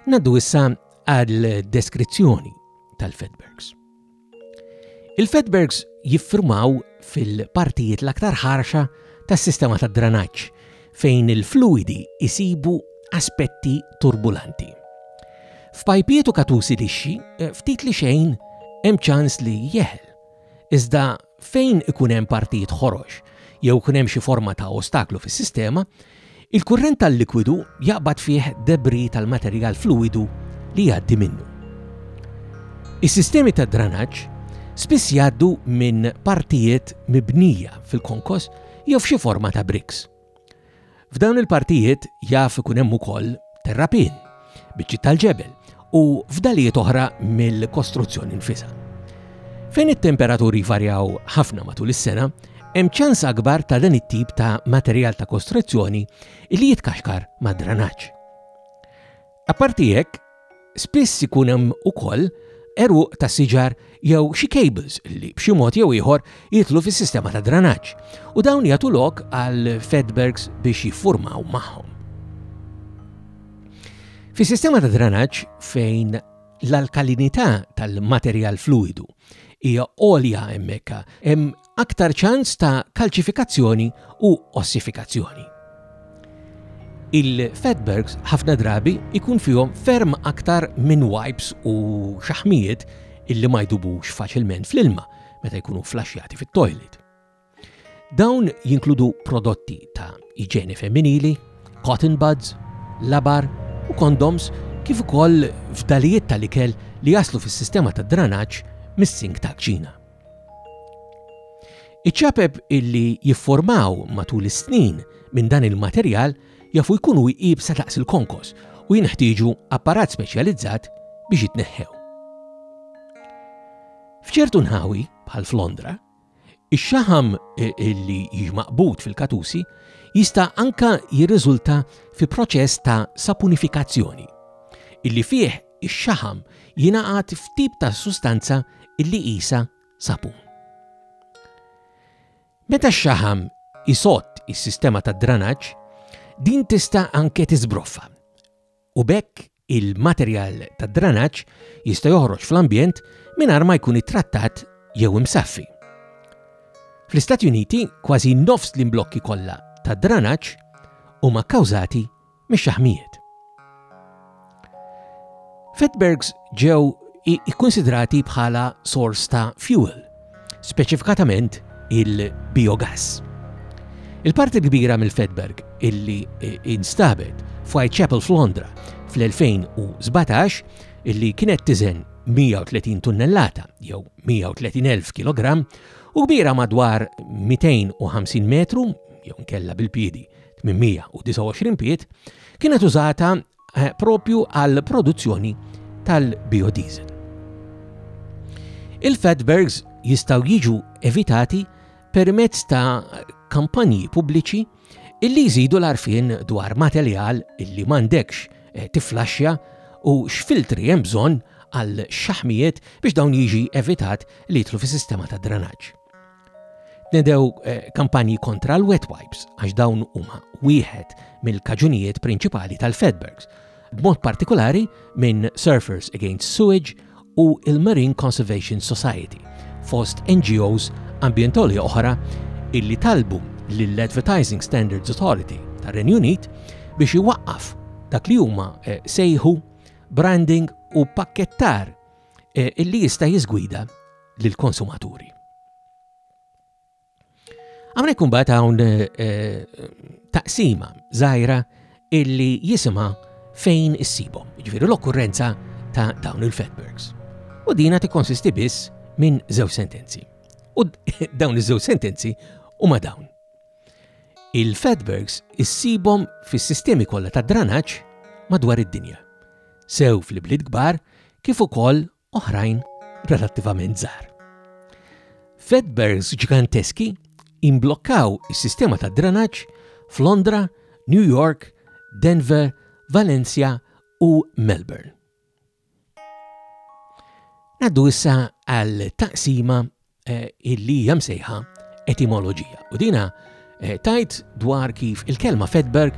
Naddu issa għal deskrizzjoni tal-Fedbergs. Il-fatbergs jiffurmaw fil-partijiet l-aktar ħarxa tas-sistema tad-dranaġġ fejn il-fluwidi jsibu aspetti turbulanti. F'pajpiet u katusi lixxi, eh, ftit li xejn hemm ċans li jeħel, iżda Fejn ikun hemm partijiet ħorox jew ikun hemm xi forma ta' ostaklu fis-sistema, il-kurrent tal-likwidu jaqbad fih debris tal-materjal fluwidu li jgħaddi minnu. Is-sistemi tad-dranaġġ spiss jgħaddu minn partijiet mibnija fil-konkos jew f'xi forma ta' briks. F'dawn il-partijiet jaf ikun hemm ukoll terrapien, biċċiet tal-ġebel u fdalijiet oħra mill-kostruzzjoni nfisha. Fejn it-temperaturi jvarjaw ħafna matul is-sena, hemm ċans akbar ta' dan it-tip ta' materjal ta' kostruzzjoni li jitkaxkar mad-dranaġġ. Apparti hekk, spiss ikun hemm ukoll għeruq ta' siġar jew xi cables li b'xi mod jew ieħor jidħlu fis-sistema ta' dranaġġ u dawn jagħtu lok għal fedbergs biex jiffurmaw magħhom. Fis-sistema ta' dranaġġ fejn l-alkalinità tal-materjal fluidu hija għolja hemmhekk hemm aktar ċans ta' kalċifikazzjoni u ossifikazzjoni. Il-fatbergs ħafna drabi ikun fihom ferm aktar minn wipes u xaħmijiet illi ma jdubux faċilment fl-ilma meta jkunu flaxxjati fit-toilet. Dawn jinkludu prodotti ta' iġeni femminili, cotton buds, labar u kondoms kif ukoll fdalijiet tal-ikel li jaslu fis-sistema tad-dranaġġ mis-sink ta' kċina. Iċ-ċapep illi jifformaw matul is-snin minn dan il-materjal jafu jkunu iebsa daqs il-konkos u jinħtieġu apparat speċjalizzat biex jitneħħew. F'ċertu nħawi, bħal f'Londra, ix-xaħam eh, illi jiġi maqbud fil-katusi jista' anka jirriżulta fi proċess ta' sapunifikazzjoni illi fih ix-xaħam jingħaqad f'tip ta' sustanza li qisha sapun. Meta x-xaħam isott is-sistema tad-dranaġġ, din tista' anke tiżbroffa. U bekk il-materjal tad-dranaġġ jista' joħroġ fl-ambjent mingħajr ma jkun ittrattat jew imsaffi. Fl-Istati Uniti, kważi nofs l-imblokki kollha tad-dranaġġ huma kkawżati mix-xaħmijiet. Fatbergs ġew ikkunsidrati bħala sors ta' fuel, speċifikatament il-biogas. Il-parti kbira mill-Fedberg illi eh, instabet f'Whitechapel f'Londra fl-2017 illi kienet tiżen 130 tunnellata jew 130.000 kg u kbira madwar 250 metru jew nkella bil-piedi 829 pied, kienet użata eh, propju għal produzzjoni tal-biodiesel. Il-fatbergs jistaw jiġu evitati permezz ta' kampanji pubbliċi illi jżidu l-arfin dwar materjal illi mandekx eh, tiflaxja u x'filtri hemm bżonn għal xaħmijiet biex dawn jiġi evitat li jitlu fis-sistema ta' drenaġġ. Tnedew eh, kampanji kontra l-wet wipes għax dawn huma wieħed mill-kaġunijiet prinċipali tal-Fedbergs, b'mod partikolari minn Surfers Against Sewage u il-Marine Conservation Society, fost NGOs ambjentoli oħra illi talbu lill-Advertising Standards Authority tar-Renju Unit biex iwaqqaf dak li huma eh, sejħu branding u pakkettar eh, illi jista' jiżgwida lill-konsumaturi. Għamnek kumbat hawn eh, eh, taqsima żgħira illi jisima fejn issibhom, jiġifieri l-okkurrenza ta' dawn il-fatbergs. U dina tikkonsisti biss minn żew sentenzi. U dawn iż-żew sentenzi huma dawn. Il-fatbergs issibhom fis-sistemi kollha ta' dranaġġ madwar id-dinja. Sew fl-ibliet kbar kif ukoll oħrajn relattivament żgħar. Flatbergs ġiganteski jimblokkaw is-sistema ta' drenaġġ f'Londra, New York, Denver, Valencia u Melbourne. Naddu issa għal taqsima Eh, illi hija msejħa etimoloġija. U dina eh, tajt dwar kif il-kelma Fedberg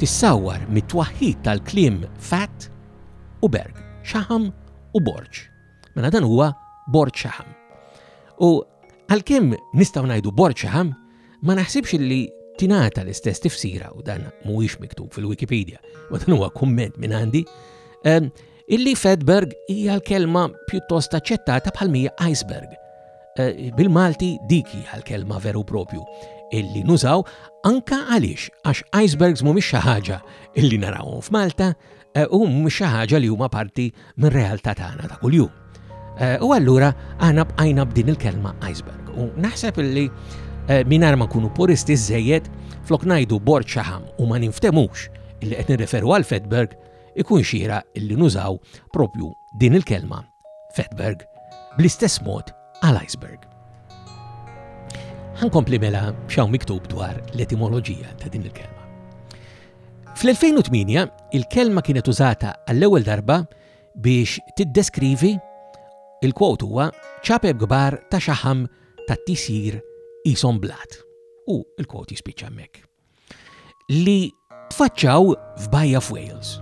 tissawwar mit-twaħħid tal-klim fat u berg, xaħam u borġ. Mela dan huwa borġ xaħam. U għalkemm nistgħu ngħidu borġ xaħam, ma naħsibx li tingħata l-istess tifsira u dan mhuwiex miktub fil-Wikipedia, ma dan huwa kumment minn għandi, eh, Illi Fedberg hija l-kelma pjuttost aċċettata bħal mija iceberg. Eh, Bil-Malti dik hija l-kelma veru propju illi nużaw anka għaliex għax icebergs mhumiex xi ħaġa illi narawhom f'Malta eh, u mhumiex xi ħaġa li huma parti mir-realtà tagħna ta' kuljum. Eh, u allura aħna bqajna b'din il-kelma iceberg. U naħseb illi eh, minar ma kunu puristi żejjed flok najdu bord xaħam u ma ninftemux illi qed nirreferu għal Fedberg ikun xiera illi nużaw propju din il-kelma fatberg bl-istess mod għal iceberg. Ħankompli mela xaw miktub dwar l-etimoloġija ta' din il-kelma. Fl-2008 il-kelma kienet użata għall-ewwel darba biex tiddeskrivi il-kwot huwa ċapeb kbar ta' xaħam ta' tisir isom blat. U il-kwot jispiċċa hemmhekk. li tfaċċaw f'bajja f'Wales.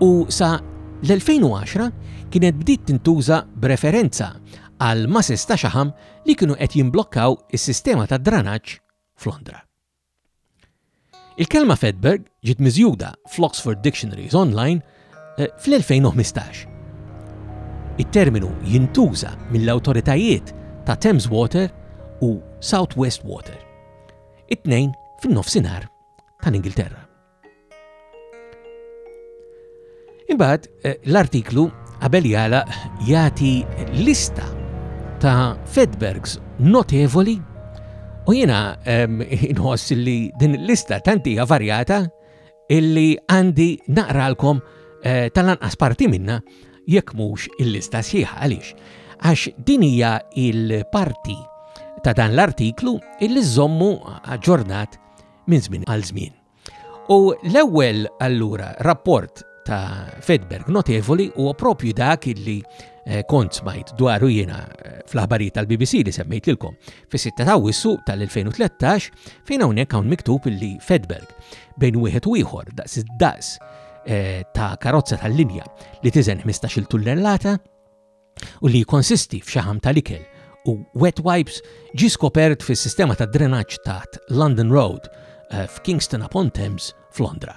U sa l-2010 kienet bdiet tintuża b'referenza għal masses ta' xaħam li kienu qed jimblokkaw is-sistema tad-dranaġġ f'Londra. Il-kelma fatberg ġiet miżjuda fl-Oxford Dictionaries Online eh, fl-2015. It-terminu jintuża mill-awtoritajiet ta' Thames Water u South West Water. it-tnejn fin-nofsinhar tal-Ingilterra. Imbagħad eh, l-artiklu qabel jala jagħti lista ta' Fedbergs notevoli u jiena ehm, inħoss li din l-lista tanti varjata illi għandi naqralkom eh, tal-anqas parti minna jekk mhux il-lista sħiħa għaliex. Għax din hija il-parti ta' dan l-artiklu illi żommu aġġornat minn żmien għal żmien. U l-ewwel allura rapport ta' Fedberg notevoli u propju dak illi eh, kont smajt dwaru jiena eh, fl-aħbarijiet tal-BBC li semmejt lilkom fis-sitta ta' Awwissu tal-2013, fejn hawnhekk hawn miktub li Fedberg, bejn wieħed u ieħor daqs id-daqs eh, ta' karozza tal-linja li tiżen 15-il tullellata u li jkonsisti f'xaħam tal-ikel u wet wipes ġi skopert fis-sistema ta' drenaġġ taħt London Road eh, f'Kingston upon Thames f'Londra.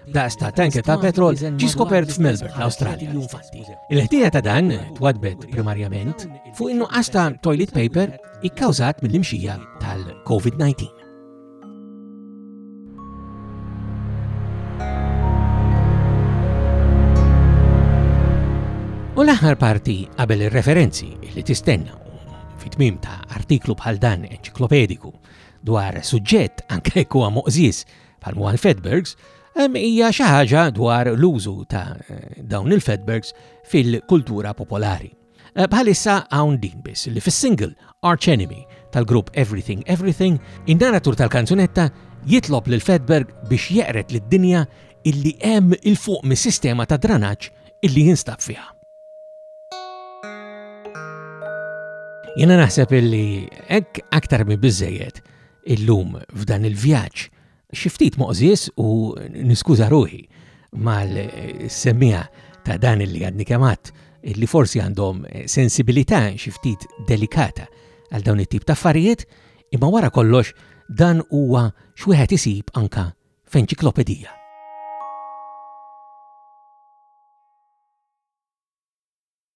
Daqs ta' tanker ta' petrol ġi skopert f'Melbourne, l-Awstralja. Il-ħtija ta' dan twadbet primarjament fuq in-nuqqas ta' toilet paper ikkawżat mill-imxija tal-COVID-19. U l-aħħar parti qabel ir-referenzi li tistenna fit-tmim ta' artiklu bħal dan enċiklopediku dwar suġġett anke jekk huwa moqżis Bħal mwal fatbergs, hija xi ħaġa dwar l-użu ta' dawn il-fatbergs fil-kultura popolari. Eh, bħalissa hawn din biss li fis-single Arch Enemy tal-grupp Everything Everything, in-narratur tal-kanzunetta jitlob lil Fedberg biex jeqret lid-dinja illi hemm il-fuq mis-sistema ta' dranaġġ illi jinstab fiha. Jena naħseb illi hekk aktar mi biżejjed illum f'dan il-vjaġġ xi ftit moqżies u niskuża ruħi mal-semmija ta' dan li għadni kemat li forsi għandhom sensibilità xi ftit delikata għal dawn it-tip ta' affarijiet, imma wara kollox dan huwa x'wieħed isib anka f'enċiklopedija.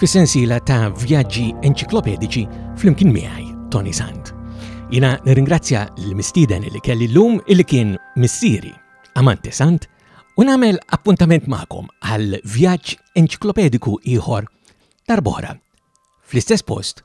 fi sensiela ta' vjaġġi enċiklopedici flimkien miegħi Tony Sant. Jina nirringrazzja l-mistiden li kelli l-lum illi kien missiri Amante Sant u nagħmel appuntament magħkom għal vjaġġ enċiklopediku ieħor darbora fl-istess post